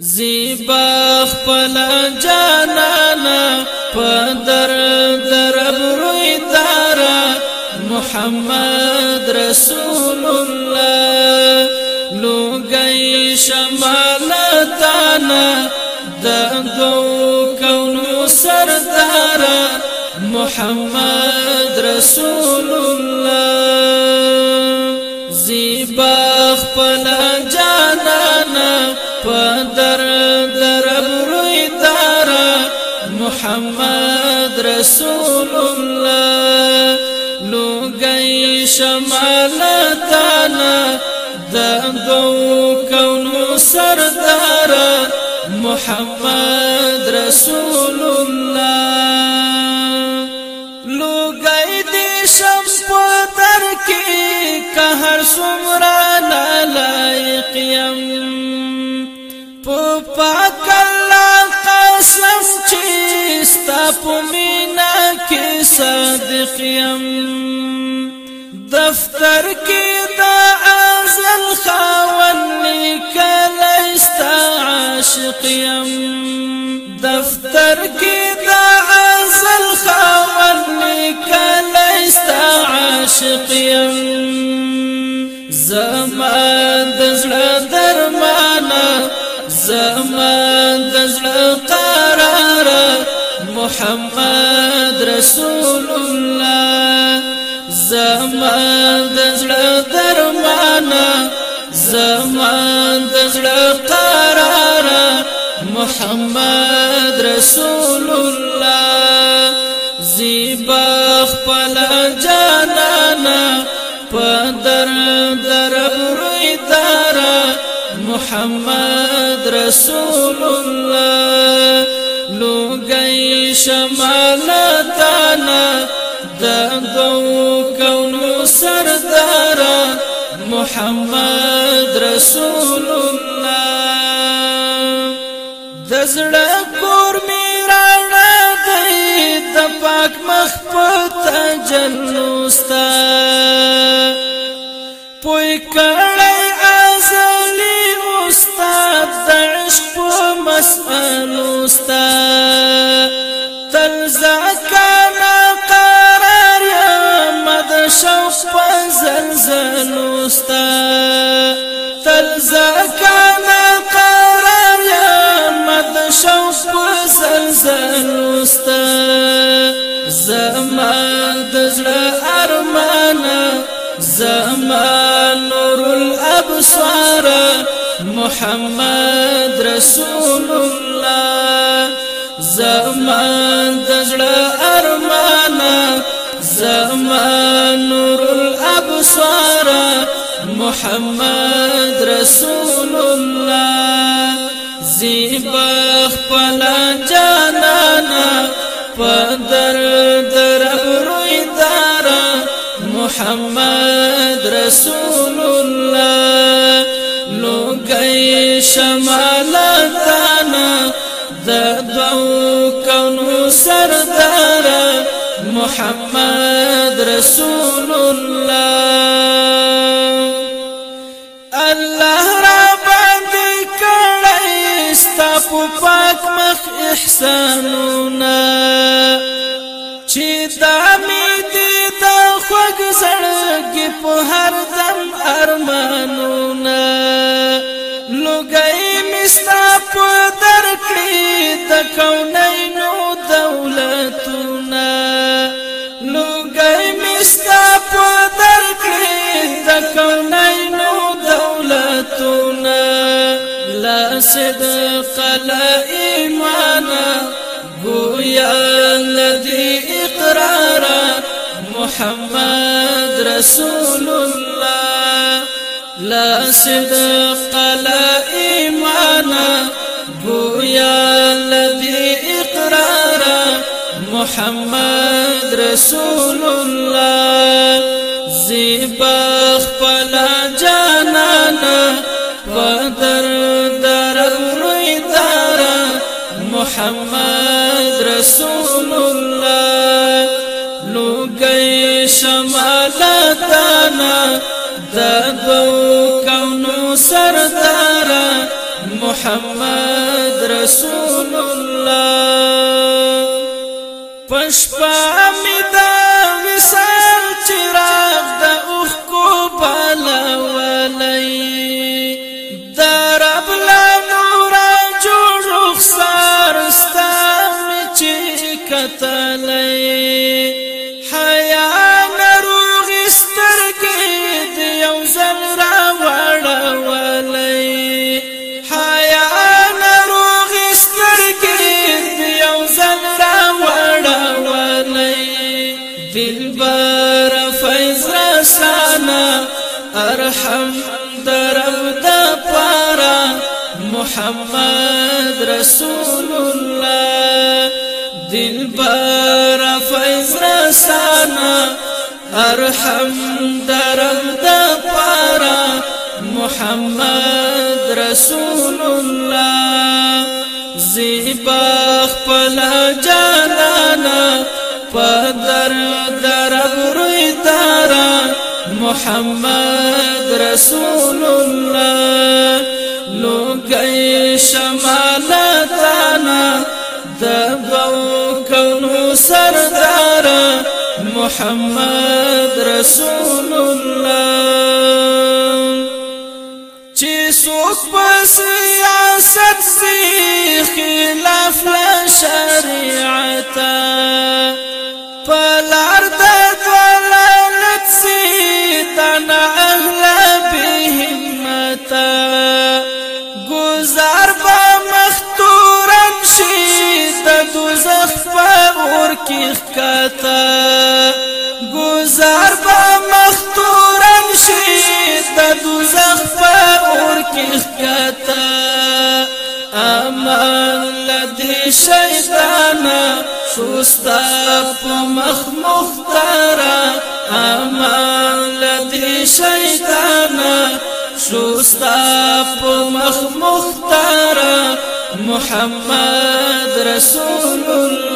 زیبا خپل جانانا پدر درب روی دارا محمد رسول الله لوګي شمال تانا د دو کونو سردار محمد رسول الله زیبا خپل رسول الله گئی شمال تانا د دو کونو سردار محمد رسول الله لوګي دې شمس پر کې که هر څومره لایق يم په پاک قسم ستا پمینا کی صادق یم دفتر کی دا ازل خاون لیکل استا عاشق یم دفتر کی دا ازل خاون لیکل استا عاشق یم محمد رسول الله زمان د زړه درمانه زمان د زړه قرار محمد رسول الله زیبا خپل جانانا پدر در روی دارا محمد رسول الله لوګي شمال تانا د دوو کونو سردار محمد رسول الله د زړه کور می راړه دی د پاک مخ په تجنوستا پوي کړه مسألو ستا تلزعكنا قرار يا مد شوف زلزلو ستا تلزعكنا قرار يا مد شوف زلزلو ستا زمان دزر أرمانا زمان نور الأبصار محمد رسول الله زمان دزړه ارمانا زمان نور الابصار محمد رسول الله زیبا خپل جانانا پدر در روی دارا محمد رسول شمالتانا د دوو کونو سردار محمد رسول الله الله را باندې کړی ستا په پاک مخ احسانونه چې دا می دې د خوږ زړګي په هر صدق لا إيمانا قويا الذي إقرارا محمد رسول الله لا صدق لا إيمانا قويا الذي إقرارا محمد رسول الله زيبخت محمد رسول الله لوګي شمالتانا د دوو کونو سردار محمد رسول الله پشپا می ارحم درب دا پارا محمد رسول الله دل بارا فیض رسانا ارحم درب دا پارا محمد رسول الله زیبا خپل جانانا پدر درب روی محمد رسول اللہ نو گئی شمالتانا دبو کنو سردار محمد رسول اللہ چی سوک پس یاست سی خلاف لشریعتا کی کتا گزار با مختورم شی د دوزخ په اور کی کتا امان لدی شیطانا سوستا په مخ مختارا امان لدی شیطانا سوستا په مخ مختارا محمد رسول الله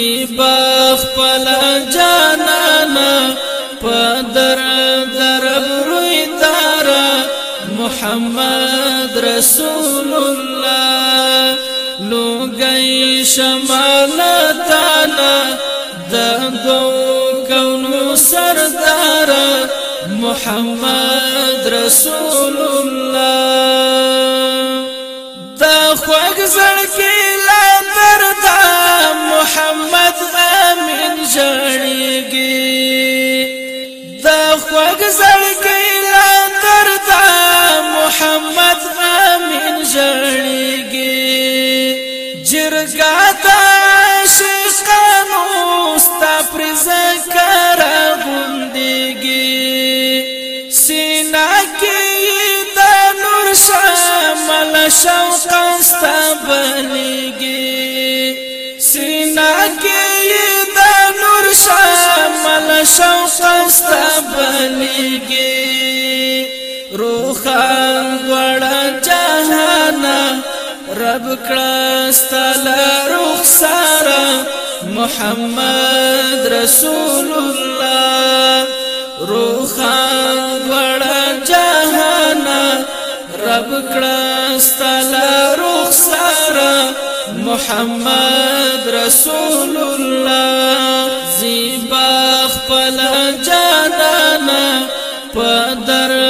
دی باخ پلا جانانا پدر در روی دارا محمد رسول الله لوګي شمال تانا د دوه کونو سردار محمد رسول شوق استبلگی سینا کی د نور شمل شوق استبلگی روحان وړ جهان رب کړه ستل روح سره محمد رسول الله روحان وړ جهان رب کړه ستاله رخصار محمد رسول الله زیبا خپل جانانا په درو